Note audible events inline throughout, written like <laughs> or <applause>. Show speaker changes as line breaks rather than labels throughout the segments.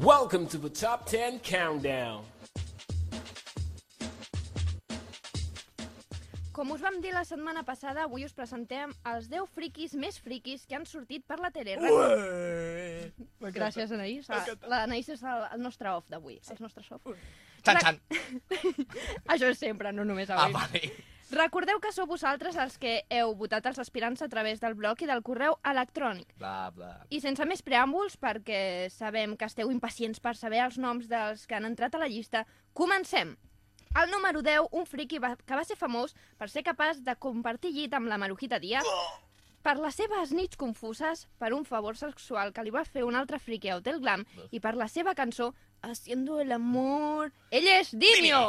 Welcome to the Top 10 Countdown.
Com us vam dir la setmana passada, avui us presentem els 10 friquis més friquis que han sortit per la tele. Gràcies, Anaïs. Ah, L'Anaïs és el, el nostre off d'avui, els nostres off.
Xan, xan. <laughs>
Això és sempre, no només
Ah,
avui.
vale.
Recordeu que sou vosaltres els que heu votat els aspirants a través del blog i del correu electrònic.
Bla, bla.
I sense més preàmbuls, perquè sabem que esteu impacients per saber els noms dels que han entrat a la llista, comencem! El número 10, un friki va, que va ser famós per ser capaç de compartir llit amb la Marujita Díaz, per les seves nits confuses, per un favor sexual que li va fer un altre friki a Hotel Glam i per la seva cançó Haciendo el amor... Ell és Dimio!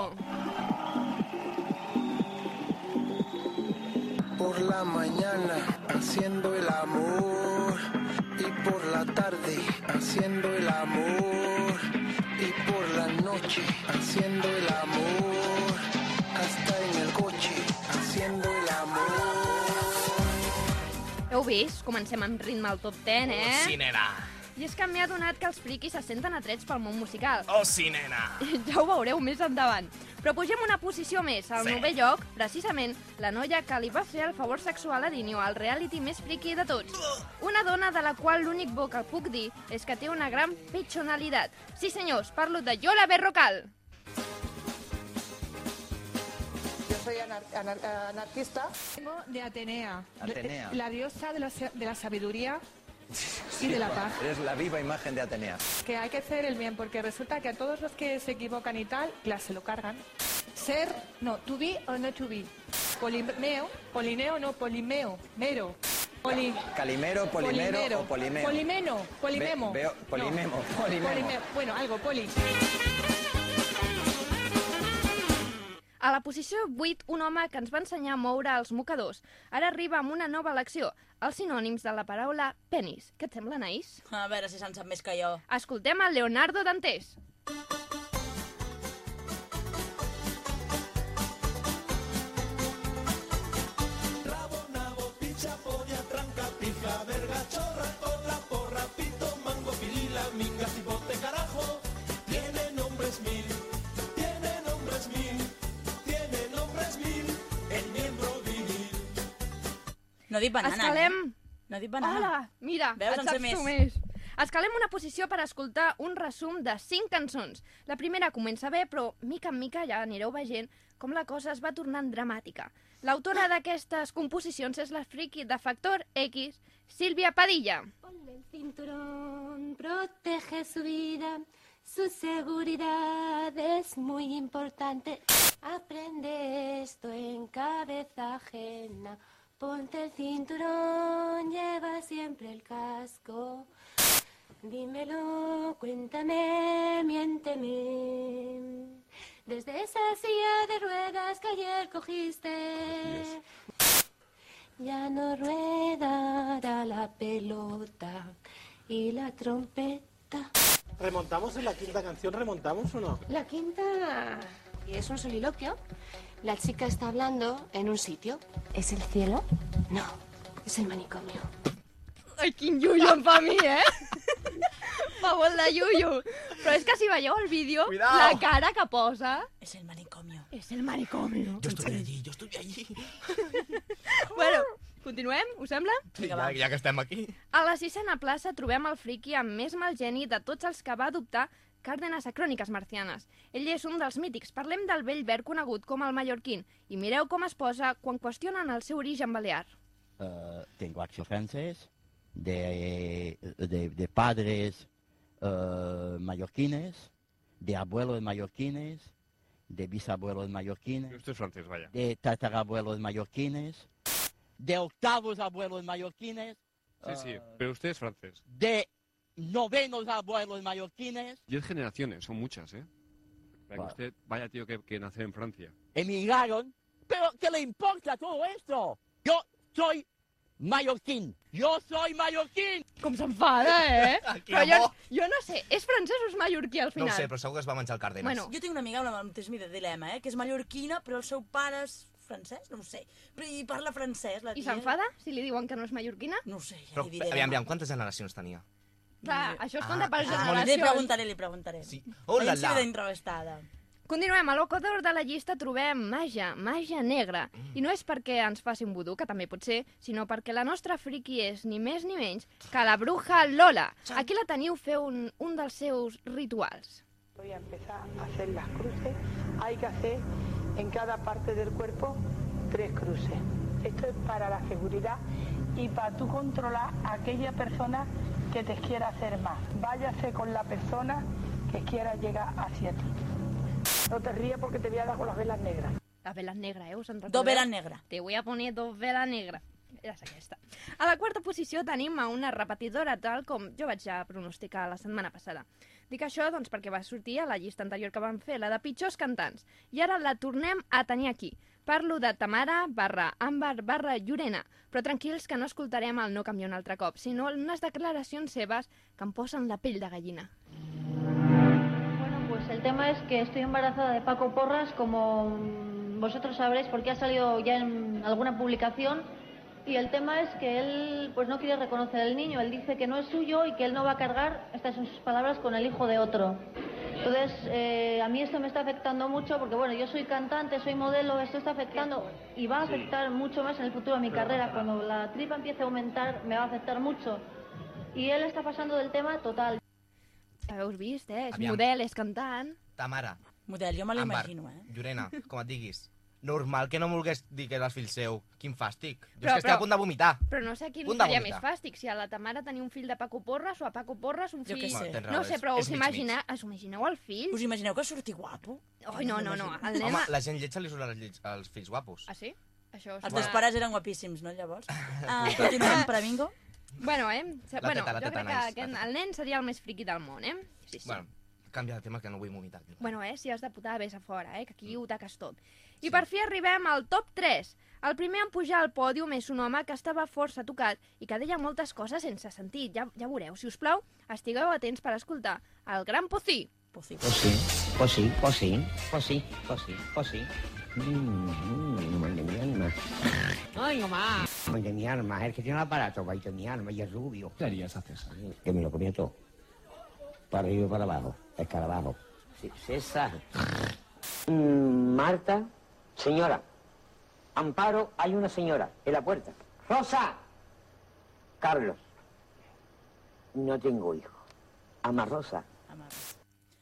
Por la mañana haciendo el amor y por la tarde haciendo el amor y por la noche haciendo el amor hasta en el coche haciendo el amor.
Heu vist? Comencem amb ritme al top 10, eh?
Sí, nena.
I és que m'he adonat que els friquis se senten atrets pel món musical.
Oh, sí, nena. <laughs>
Ja ho veureu més endavant. Però pugem una posició més. Al
Sí.
novè lloc, precisament, la noia que li va fer el favor sexual a Dinio, al reality més friqui de tots. Una dona de la qual l'únic bo que puc dir és que té una gran personalitat. Sí, senyors, parlo de Yola Berrocal.
Yo soy anar- anar- anarquista.
Vengo de Atenea,
Atenea.
de- la diosa de la, de la sabiduría y de la paz.
Eres la viva imagen de Atenea.
Que hay que hacer el bien, porque resulta que a todos los que se equivocan y tal, claro, se lo cargan. Ser, no, to be o no to be. Polimeo, polineo, no, polimeo, mero. Poli,
Calimero, polimero o polimeo.
Polimeno, polimemo.
Ve- veo-
No.
polimemo, <laughs> polimemo.
Polime- bueno, algo, poli.
A la posició 8, un home que ens va ensenyar a moure els mocadors. Ara arriba amb una nova elecció, els sinònims de la paraula penis. Què et sembla, Naís?
A veure si se'n sap més que jo.
Escoltem el Leonardo Dantes.
No he dit banana,
Escalem...
eh? No he dit banana.
Hola, mira,
Veus,
et saps tu
més.
Escalem una posició per escoltar un resum de 5 cançons. La primera comença bé, però mica en mica ja anireu veient com la cosa es va tornant dramàtica. L'autora d'aquestes composicions és la friki de Factor X, Sílvia Padilla.
Ponle el cinturón, protege su vida, su seguridad es muy importante. Aprende esto en cabeza ajena. Ponte el cinturón, lleva siempre el casco. Dímelo, cuéntame, miénteme. Desde esa silla de ruedas que ayer cogiste. Ya no ruedará la pelota y la trompeta.
¿Remontamos en la quinta canción? ¿Remontamos o no?
La quinta es un soliloquio. La chica está hablando en un sitio. ¿Es el cielo? No, es el manicomio.
Ai, quin yuyo fa mi, eh? fa molt de yuyo. Però és que si veieu el vídeo,
Cuidao.
la cara que posa
És el manicomio.
és el manicomio.
Yo estoy allí, yo estoy allí. <laughs>
Bueno, continuem, us sembla?
Sí, ja, ja que estem aquí.
A la sisena plaça trobem el friki amb més mal geni de tots els que va adoptar Cárdenas a Cròniques Marcianes. Ell és un dels mítics. Parlem del vell verd conegut com el mallorquín. I mireu com es posa quan qüestionen el seu origen balear.
Eh, tengo acción francés, de, de, de padres eh, mallorquines, de abuelos mallorquines, de bisabuelos mallorquines,
Esto es francés, vaya.
de tatarabuelos mallorquines, de octavos abuelos mallorquines,
Sí, sí,
eh,
pero usted es francés.
de novenos abuelos mallorquines,
Diez generaciones, son muchas, ¿eh? Para que usted, vaya tío que, que nació en Francia.
emigraron. ¿Pero qué le importa todo esto? Yo soy mallorquín. Yo soy mallorquín.
Com s'enfada, eh? <laughs> Però jo, jo no sé, és francès o és mallorquí al
No
final?
ho sé, però segur que es va menjar el Cárdenas.
Bueno,
Jo tinc una amiga amb el mateix dilema, eh? Que és mallorquina, però el seu pare és francès, no ho sé. Però i parla francès, la
I
tia.
s'enfada si li diuen que no és mallorquina?
No ho sé, ja
Però,
li diré.
aviam, aviam, quantes generacions tenia?
Clar, això es
Ah,
compta per
ah,
Li
generacions.
preguntaré, li preguntaré.
Sí.
Si
la.
ve d'entrevistada.
Continuem, a l'Equador de la llista trobem màgia, màgia negra.
Mm.
I no és perquè ens facin vudú, que també pot ser, sinó perquè la nostra friki és ni més ni menys que la bruja Lola. Aquí la teniu fer un, un dels seus rituals.
Voy a empezar a hacer las cruces. Hay que hacer en cada parte del cuerpo tres cruces. Esto es para la seguridad y para tú controlar a aquella persona que te quiera hacer más. Váyase con la persona que quiera llegar hacia ti. No te ríes porque te voy a dar con las velas negras.
La vela negra, eh? Us en recordeu?
Dos velas negras.
Te voy a poner dos vela negra. És aquesta. A la quarta posició tenim a una repetidora tal com jo vaig ja pronosticar la setmana passada. Dic això doncs perquè va sortir a la llista anterior que vam fer, la de pitjors cantants. I ara la tornem a tenir aquí. Parlo de Tamara barra Àmbar barra Llorena, però tranquils que no escoltarem el No canvia un altre cop, sinó unes declaracions seves que em posen la pell de gallina.
Bueno, pues el tema es que estoy embarazada de Paco Porras, como vosotros sabréis, porque ha salido ya en alguna publicación. Y el tema es que él pues no quiere reconocer al niño. Él dice que no es suyo y que él no va a cargar, estas son sus palabras, con el hijo de otro. Entonces, eh, a mí esto me está afectando mucho porque, bueno, yo soy cantante, soy modelo, esto está afectando y va a afectar mucho más en el futuro a mi carrera. Cuando la tripa empiece a aumentar, me va a afectar mucho. Y él está pasando del tema total.
Heu vist, eh? És
Aviam.
model, és cantant.
Tamara.
Model, jo me l'imagino, eh?
Llorena, com et diguis. Normal que no volgués dir que eres fill seu. Quin fàstic. Jo
Però-
és que estic
però-
a punt de vomitar.
Però no sé a qui li
vomitar.
més fàstic, si a la Tamara tenia un fill de Paco Porras o a Paco Porras un
Jo
fill...
què sé.
Bueno,
No sé,
és-
però
és
us, imagina... us imagineu el fill?
Us imagineu que surti guapo?
Ai, no, no, no. El nen...
Home, la gent lletja li surt als, lleig- als fills guapos.
Ah, sí? Això
Els teus pares eren guapíssims, no, llavors? <laughs> Ah, continuem per a bingo?
Bueno, eh? Se-
La
bueno,
teta, la
jo
teta
crec que
nice,
aquest, el nen seria el més friqui del món, eh? Sí, sí.
Bueno, canvia de tema que no vull vomitar.
Bueno, eh, si has de putar, vés a fora, eh, que aquí ho taques tot. I per fi arribem al top 3. El primer en pujar al pòdium és un home que estava força tocat i que deia moltes coses sense sentit. Ja, ja veureu. Si us plau, estigueu atents per escoltar el gran Pocí.
Pocí.
Sí, sí, sí, pues sí, pues sí, pues sí. Mmm, mal de mi alma.
Ay, mamá.
De mi alma, el que tiene el aparato, de mi alma, y es rubio.
¿Qué harías a César?
Que me lo comía todo. Para arriba y para abajo, escarabajo. Sí, César. Mm, Marta, señora. Amparo, hay una señora en la puerta. Rosa. Carlos. No tengo hijo. Ama Rosa.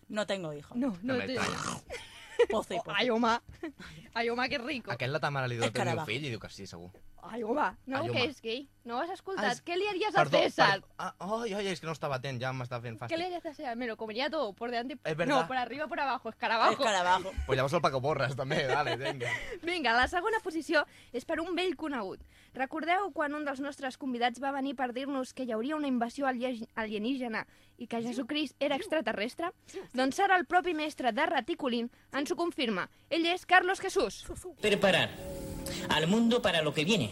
No tengo hijo.
No, no,
No
té...
m'estranya.
Pozo i pozo.
Ai, home. Ai, home, que rico.
Aquest la Tamara li
Escarabajo.
fill i diu que sí, segur.
Ai, home. No,
Ai,
que
home.
és gay. No ho has escoltat.
Ah, és-
Què li haries a
Perdó,
César?
perdó. Ah, ai, ai, és que no estava atent, ja m'està fent
¿Qué le
fàstic.
harías a César? Me lo comería todo, por delante y...
Es verdad.
No, por arriba por abajo, escarabajo.
Escarabajo.
Pues llavors el Paco Porres, també, vale, vinga. <laughs>
Vinga, la segona posició és per un vell conegut. Recordeu quan un dels nostres convidats va venir per dir-nos que hi hauria una invasió alie- alienígena i que Jesucrist era extraterrestre? Doncs ara el propi mestre de Raticulín ens ho confirma. Ell és Carlos Jesús.
Preparar al mundo para lo que viene.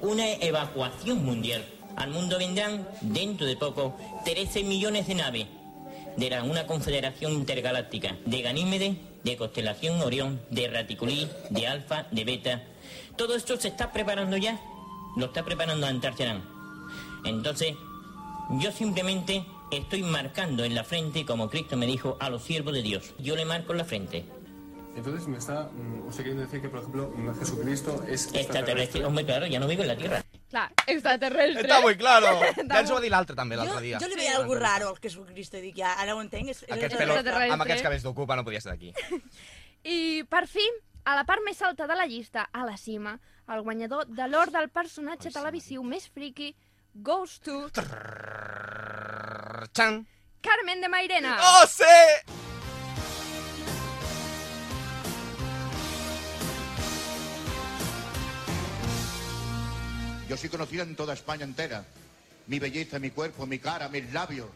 Una evacuación mundial. Al mundo vendrán, dentro de poco, 13 millones de naves de la, una confederación intergaláctica, de Ganímede, de constelación Orión, de Raticulí, de Alfa, de Beta. Todo esto se está preparando ya, lo está preparando Antarcharán. Entonces, yo simplemente estoy marcando en la frente, como Cristo me dijo, a los siervos de Dios. Yo le marco en la frente.
Entonces me está mm, usted queriendo decir que, por ejemplo, Jesucristo es
Extraterrestre. Hombre, claro, ya no vivo en la Tierra.
Clar, extraterrestre.
Està muy claro. Ja ens ho
molt-
va dir l'altre també l'altre dia.
jo li veia alguna raro al Jesucristo i dic, ja, ara ho entenc. És, és
Aquests pelos, amb aquests cabells d'ocupa no podia ser d'aquí.
I, <laughs> per fi, a la part més alta de la llista, a la cima, el guanyador de l'or del personatge televisiu més friki goes to...
Chan.
Carmen de Mairena.
Oh, sí!
Yo soy conocida en toda España entera. Mi belleza, mi cuerpo, mi cara, mis labios.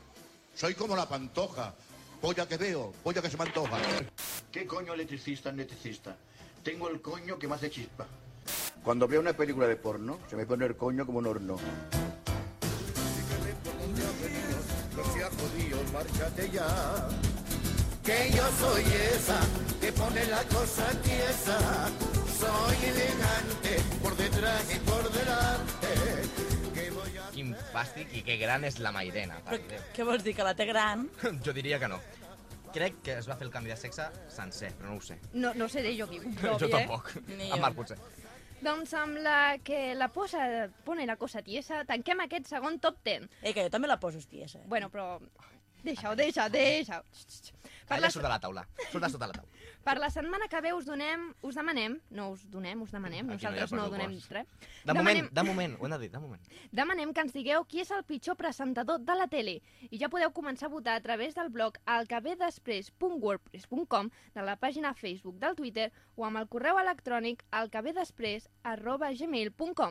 Soy como la pantoja. Polla que veo, polla que se me antoja. ¿Qué coño electricista, electricista? Tengo el coño que me hace chispa. Cuando veo una película de porno, se me pone el coño como un horno.
No seas jodido, márchate ya. Que yo soy esa que pone la cosa tiesa. Soy elegante por detrás y por delante. Que voy a...
quin fàstic i que gran és la Mairena. per Déu.
Què vols dir, que la té gran? <laughs>
Jo diria que no. Crec que es va fer el canvi de sexe sencer, però no ho sé.
No, no seré jo qui ho provi, <laughs>
jo
eh?
tampoc.
Ni
En
jo.
Marc, potser.
Doncs amb la que la posa, pone la cosa tiesa, tanquem aquest segon top 10.
Eh, que jo també la poso tiesa. Eh?
Bueno, però... Deixa-ho, deixa-ho, deixa-ho. Per
Calla
la,
sota la taula. Sota sota la taula.
per la setmana que ve us donem, us demanem, no us donem, us demanem,
Aquí no
nosaltres no, donem
pressupost.
res.
De
Demanem-
moment, de moment, ho hem de dir, de moment. <laughs>
Demanem que ens digueu qui és el pitjor presentador de la tele i ja podeu començar a votar a través del blog alcavedespress.wordpress.com de la pàgina Facebook del Twitter o amb el correu electrònic alcavedespress arroba gmail.com